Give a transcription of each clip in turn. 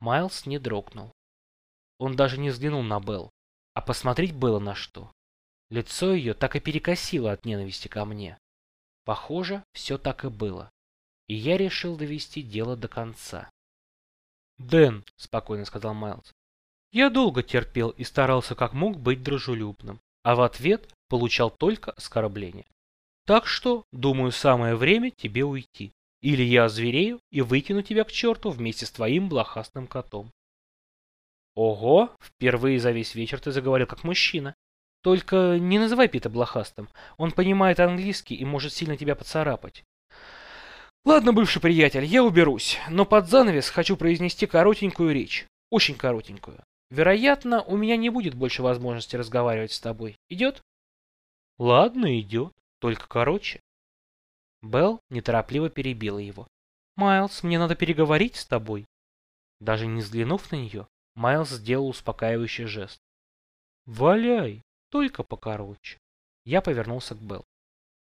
Майлз не дрогнул. Он даже не взглянул на Белл, а посмотреть было на что. Лицо ее так и перекосило от ненависти ко мне. Похоже, все так и было. И я решил довести дело до конца. «Дэн», — спокойно сказал Майлз, — «я долго терпел и старался как мог быть дружелюбным, а в ответ получал только оскорбления. Так что, думаю, самое время тебе уйти. Или я озверею и выкину тебя к черту вместе с твоим блохастым котом». «Ого, впервые за весь вечер ты заговорил как мужчина. Только не называй Пита блохастым, он понимает английский и может сильно тебя поцарапать. Ладно, бывший приятель, я уберусь, но под занавес хочу произнести коротенькую речь. Очень коротенькую. Вероятно, у меня не будет больше возможности разговаривать с тобой. Идет? Ладно, идет. Только короче. Белл неторопливо перебила его. «Майлз, мне надо переговорить с тобой». Даже не взглянув на нее, Майлз сделал успокаивающий жест. «Валяй, только покороче». Я повернулся к Белл.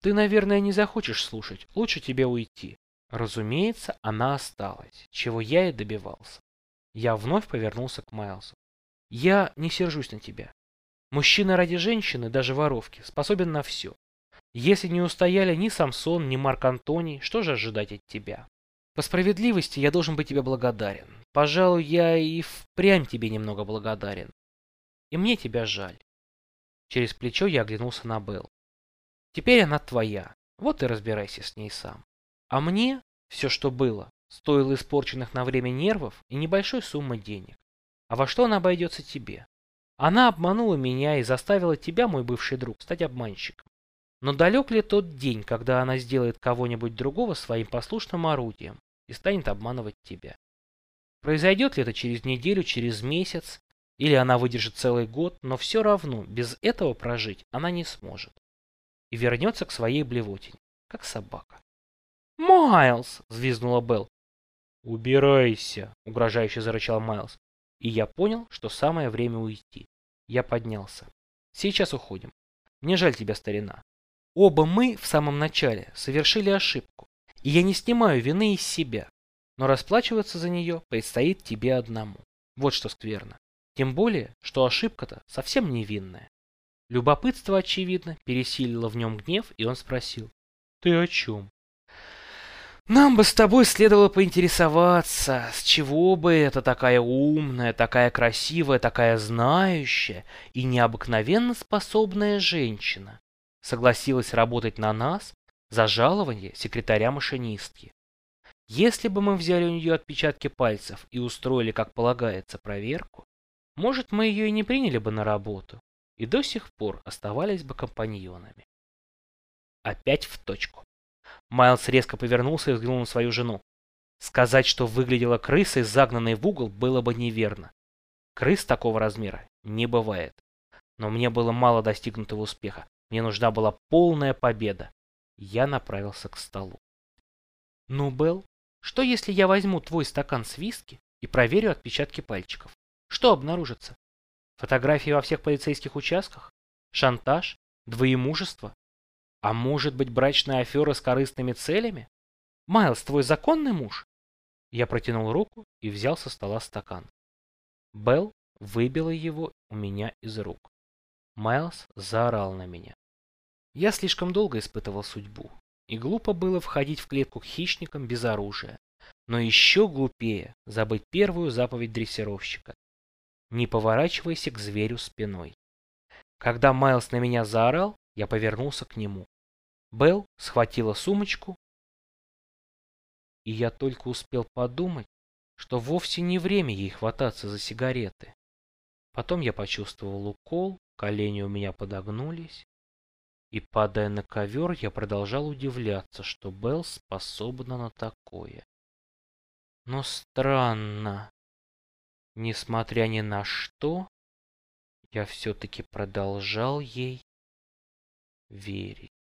«Ты, наверное, не захочешь слушать. Лучше тебе уйти. Разумеется, она осталась, чего я и добивался. Я вновь повернулся к Майлзу. Я не сержусь на тебя. Мужчина ради женщины, даже воровки, способен на все. Если не устояли ни Самсон, ни Марк Антоний, что же ожидать от тебя? По справедливости я должен быть тебе благодарен. Пожалуй, я и впрямь тебе немного благодарен. И мне тебя жаль. Через плечо я оглянулся на Белл. Теперь она твоя. Вот и разбирайся с ней сам. А мне все, что было, стоило испорченных на время нервов и небольшой суммы денег. А во что она обойдется тебе? Она обманула меня и заставила тебя, мой бывший друг, стать обманщиком. Но далек ли тот день, когда она сделает кого-нибудь другого своим послушным орудием и станет обманывать тебя? Произойдет ли это через неделю, через месяц, или она выдержит целый год, но все равно без этого прожить она не сможет. И вернется к своей блевотине, как собака. «Майлз!» — взвизгнула Белл. «Убирайся!» — угрожающе зарычал Майлз. И я понял, что самое время уйти. Я поднялся. «Сейчас уходим. Мне жаль тебя, старина. Оба мы в самом начале совершили ошибку, и я не снимаю вины из себя, но расплачиваться за нее предстоит тебе одному. Вот что скверно. Тем более, что ошибка-то совсем невинная. Любопытство, очевидно, пересилило в нем гнев, и он спросил. «Ты о чем?» Нам бы с тобой следовало поинтересоваться, с чего бы это такая умная, такая красивая, такая знающая и необыкновенно способная женщина согласилась работать на нас за жалование секретаря-машинистки. Если бы мы взяли у нее отпечатки пальцев и устроили, как полагается, проверку, может, мы ее и не приняли бы на работу, и до сих пор оставались бы компаньонами. Опять в точку. Майлз резко повернулся и взглянул на свою жену. Сказать, что выглядела крысой, загнанной в угол, было бы неверно. Крыс такого размера не бывает. Но мне было мало достигнутого успеха. Мне нужна была полная победа. Я направился к столу. «Ну, Белл, что если я возьму твой стакан с виски и проверю отпечатки пальчиков? Что обнаружится? Фотографии во всех полицейских участках? Шантаж? Двоемужество? А может быть брачная афера с корыстными целями? Майлз, твой законный муж? Я протянул руку и взял со стола стакан. Белл выбила его у меня из рук. Майлз заорал на меня. Я слишком долго испытывал судьбу, и глупо было входить в клетку к хищникам без оружия. Но еще глупее забыть первую заповедь дрессировщика. Не поворачивайся к зверю спиной. Когда Майлз на меня заорал, я повернулся к нему. Белл схватила сумочку, и я только успел подумать, что вовсе не время ей хвататься за сигареты. Потом я почувствовал укол, колени у меня подогнулись, и, падая на ковер, я продолжал удивляться, что Белл способна на такое. Но странно. Несмотря ни на что, я все-таки продолжал ей верить.